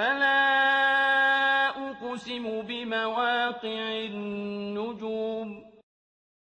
فَلَا أُقْسِمُ بِمَوَاقِعِ النُّجُومِ